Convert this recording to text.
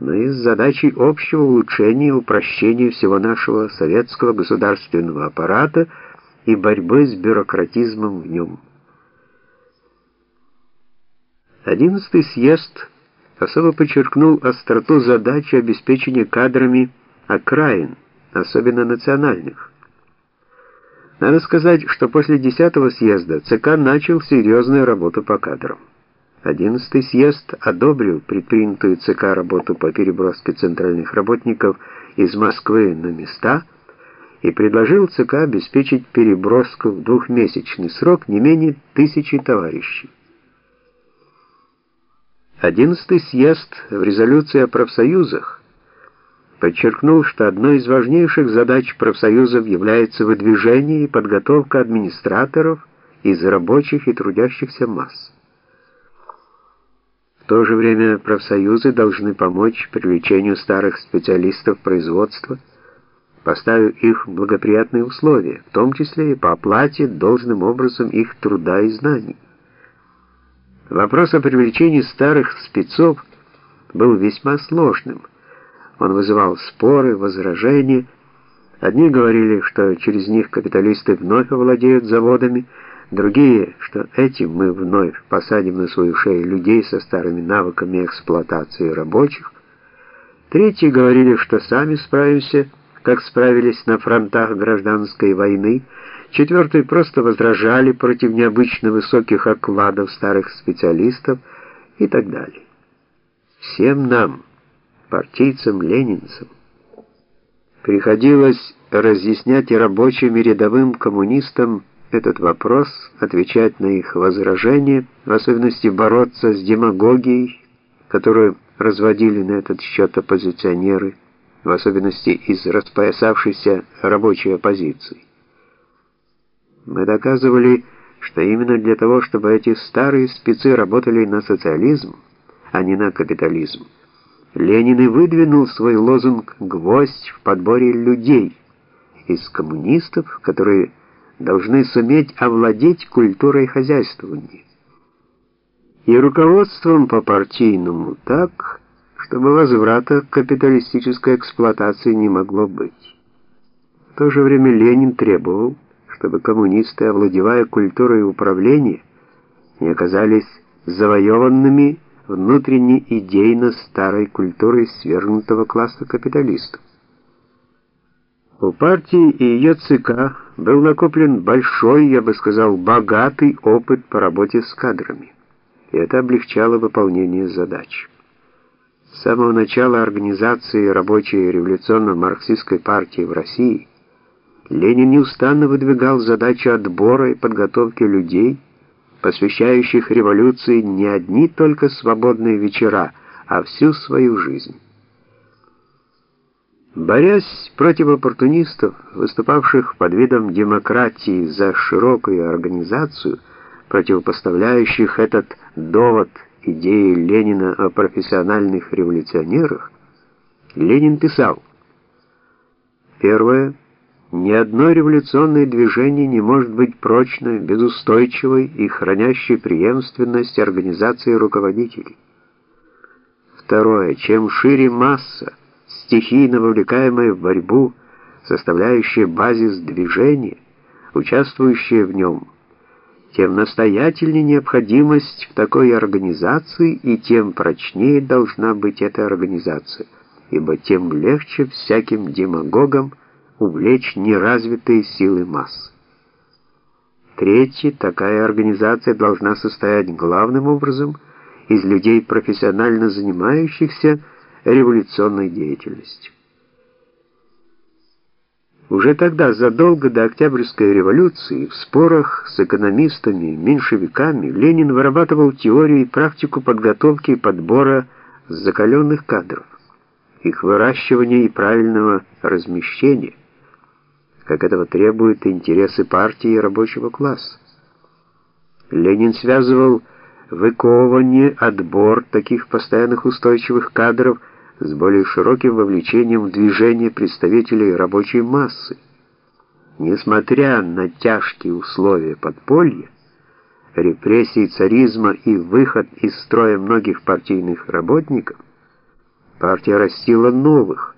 но и с задачей общего улучшения и упрощения всего нашего советского государственного аппарата и борьбы с бюрократизмом в нем. Одиннадцатый съезд особо подчеркнул остроту задачи обеспечения кадрами окраин, особенно национальных. Надо сказать, что после 10 съезда ЦК начал серьезную работу по кадрам. 11 съезд одобрил предпринятую ЦК работу по переброске центральных работников из Москвы на места и предложил ЦК обеспечить переброску в двухмесячный срок не менее тысячи товарищей. 11 съезд в резолюции о профсоюзах подчеркнул, что одной из важнейших задач профсоюзов является выдвижение и подготовка администраторов из рабочих и трудящихся масс. То же время профсоюзы должны помочь привлечению старых специалистов производства, поставив их в благоприятные условия, в том числе и по оплате должным образом их труда и знаний. Вопрос о привлечении старых спецов был весьма сложным. Он вызывал споры, возражения. Одни говорили, что через них капиталисты вновь овладеют заводами, другие, что этим мы вновь посадим на свою шею людей со старыми навыками эксплуатации рабочих. Третьи говорили, что сами справимся, как справились на фронтах гражданской войны. Четвертые просто возражали против необычно высоких окладов старых специалистов и так далее. Всем нам партийцам, ленинцам. Приходилось разъяснять и рабочим, и рядовым коммунистам этот вопрос, отвечать на их возражения, в особенности бороться с демагогией, которую разводили на этот счет оппозиционеры, в особенности из распоясавшейся рабочей оппозиции. Мы доказывали, что именно для того, чтобы эти старые спецы работали на социализм, а не на капитализм, Ленин и выдвинул свой лозунг «Гвоздь в подборе людей» из коммунистов, которые должны суметь овладеть культурой хозяйствования. И руководством по-партийному так, чтобы возврата к капиталистической эксплуатации не могло быть. В то же время Ленин требовал, чтобы коммунисты, овладевая культурой управления, не оказались завоеванными внутренне идейно старой культурой свергнутого класса капиталистов. У партии и ее ЦК был накоплен большой, я бы сказал, богатый опыт по работе с кадрами, и это облегчало выполнение задач. С самого начала организации рабочей революционно-марксистской партии в России Ленин неустанно выдвигал задачу отбора и подготовки людей, посвящающих революции не одни только свободные вечера, а всю свою жизнь. Борясь против оппортунистов, выступавших под видом демократии за широкую организацию, противопоставляющих этот довод идеи Ленина о профессиональных революционерах, Ленин писал: Первое ни одно революционное движение не может быть прочной, безустойчивой и хранящей преемственность организации руководителей. Второе. Чем шире масса, стихийно вовлекаемая в борьбу, составляющая базис движения, участвующая в нем, тем настоятельнее необходимость в такой организации и тем прочнее должна быть эта организация, ибо тем легче всяким демагогам увлечь неразвитые силы масс. Третье, такая организация должна состоять главным образом из людей, профессионально занимающихся революционной деятельностью. Уже тогда, задолго до Октябрьской революции, в спорах с экономистами, меньшевиками, Ленин вырабатывал теорию и практику подготовки и подбора закаленных кадров, их выращивания и правильного размещения – как этого требуют интересы партии и рабочего класса. Ленин связывал выковывание, отбор таких постоянных устойчивых кадров с более широким вовлечением в движение представителей рабочей массы. Несмотря на тяжкие условия подполья, репрессии царизма и выход из строя многих партийных работников, партия растила новых.